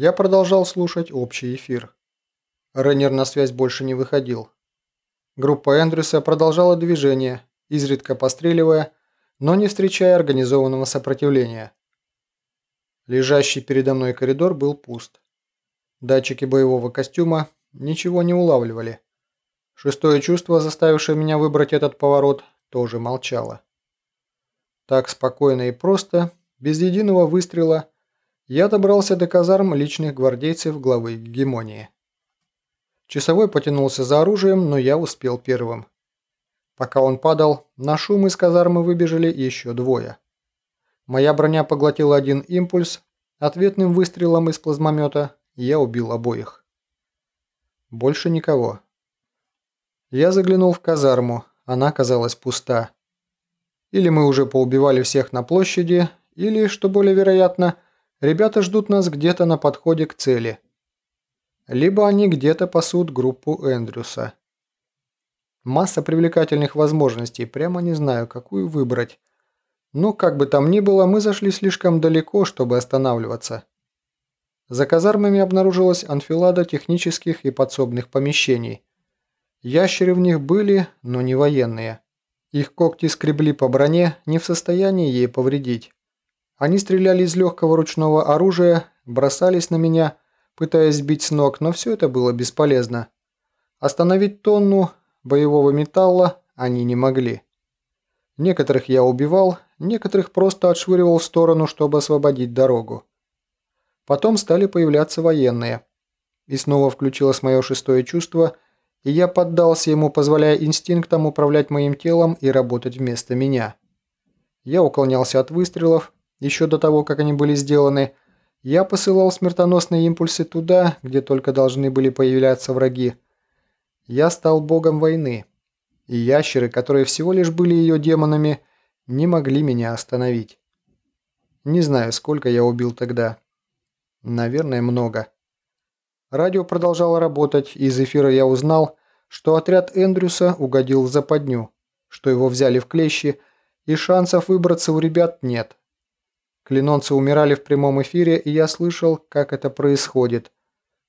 Я продолжал слушать общий эфир. Рейнер на связь больше не выходил. Группа Эндрюса продолжала движение, изредка постреливая, но не встречая организованного сопротивления. Лежащий передо мной коридор был пуст. Датчики боевого костюма ничего не улавливали. Шестое чувство, заставившее меня выбрать этот поворот, тоже молчало. Так спокойно и просто, без единого выстрела, я добрался до казарм личных гвардейцев главы гегемонии. Часовой потянулся за оружием, но я успел первым. Пока он падал, на шум из казармы выбежали еще двое. Моя броня поглотила один импульс, ответным выстрелом из плазмомета я убил обоих. Больше никого. Я заглянул в казарму, она казалась пуста. Или мы уже поубивали всех на площади, или, что более вероятно, Ребята ждут нас где-то на подходе к цели. Либо они где-то пасут группу Эндрюса. Масса привлекательных возможностей, прямо не знаю, какую выбрать. Но как бы там ни было, мы зашли слишком далеко, чтобы останавливаться. За казармами обнаружилась анфилада технических и подсобных помещений. Ящеры в них были, но не военные. Их когти скребли по броне, не в состоянии ей повредить. Они стреляли из легкого ручного оружия, бросались на меня, пытаясь сбить с ног, но все это было бесполезно. Остановить тонну боевого металла они не могли. Некоторых я убивал, некоторых просто отшвыривал в сторону, чтобы освободить дорогу. Потом стали появляться военные. И снова включилось мое шестое чувство, и я поддался ему, позволяя инстинктам управлять моим телом и работать вместо меня. Я уклонялся от выстрелов, еще до того, как они были сделаны, я посылал смертоносные импульсы туда, где только должны были появляться враги. Я стал богом войны, и ящеры, которые всего лишь были ее демонами, не могли меня остановить. Не знаю, сколько я убил тогда. Наверное, много. Радио продолжало работать, и из эфира я узнал, что отряд Эндрюса угодил в западню, что его взяли в клещи, и шансов выбраться у ребят нет. Клинонцы умирали в прямом эфире, и я слышал, как это происходит,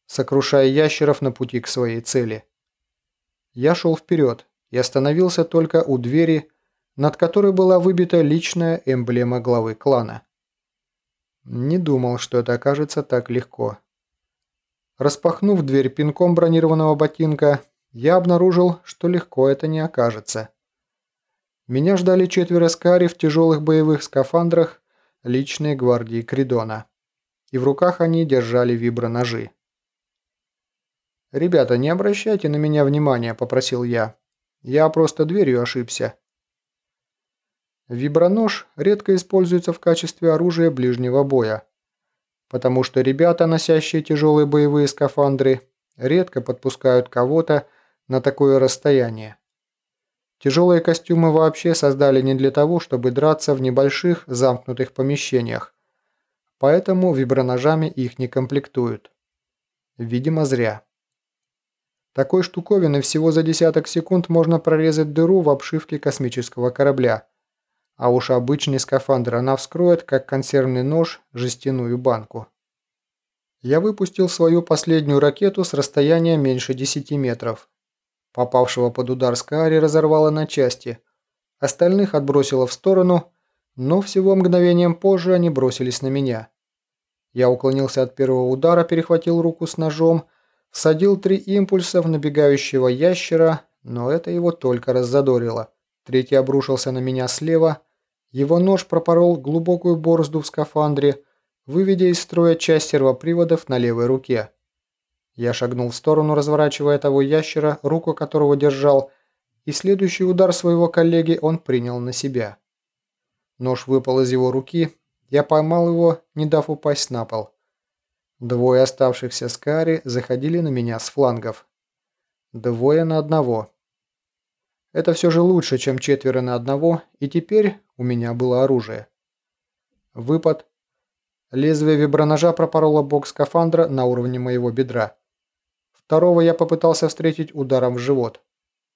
сокрушая ящеров на пути к своей цели. Я шел вперед и остановился только у двери, над которой была выбита личная эмблема главы клана. Не думал, что это окажется так легко. Распахнув дверь пинком бронированного ботинка, я обнаружил, что легко это не окажется. Меня ждали четверо скари в тяжелых боевых скафандрах личной гвардии Кридона. И в руках они держали виброножи. «Ребята, не обращайте на меня внимания», – попросил я. «Я просто дверью ошибся». Вибронож редко используется в качестве оружия ближнего боя, потому что ребята, носящие тяжелые боевые скафандры, редко подпускают кого-то на такое расстояние. Тяжелые костюмы вообще создали не для того, чтобы драться в небольших замкнутых помещениях. Поэтому виброножами их не комплектуют. Видимо, зря. Такой штуковины всего за десяток секунд можно прорезать дыру в обшивке космического корабля. А уж обычный скафандр она вскроет, как консервный нож, жестяную банку. Я выпустил свою последнюю ракету с расстояния меньше 10 метров Попавшего под удар Скаари разорвало на части. Остальных отбросило в сторону, но всего мгновением позже они бросились на меня. Я уклонился от первого удара, перехватил руку с ножом, всадил три импульса в набегающего ящера, но это его только раззадорило. Третий обрушился на меня слева, его нож пропорол глубокую борозду в скафандре, выведя из строя часть сервоприводов на левой руке. Я шагнул в сторону, разворачивая того ящера, руку которого держал, и следующий удар своего коллеги он принял на себя. Нож выпал из его руки, я поймал его, не дав упасть на пол. Двое оставшихся Скари заходили на меня с флангов. Двое на одного. Это все же лучше, чем четверо на одного, и теперь у меня было оружие. Выпад. Лезвие виброножа пропороло бок скафандра на уровне моего бедра. Второго я попытался встретить ударом в живот.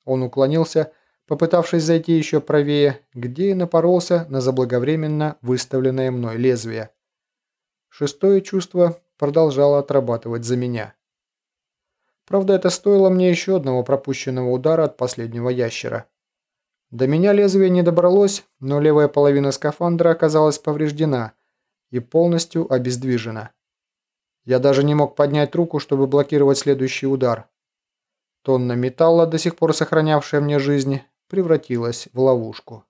Он уклонился, попытавшись зайти еще правее, где и напоролся на заблаговременно выставленное мной лезвие. Шестое чувство продолжала отрабатывать за меня. Правда, это стоило мне еще одного пропущенного удара от последнего ящера. До меня лезвие не добралось, но левая половина скафандра оказалась повреждена и полностью обездвижена. Я даже не мог поднять руку, чтобы блокировать следующий удар. Тонна металла, до сих пор сохранявшая мне жизнь, превратилась в ловушку.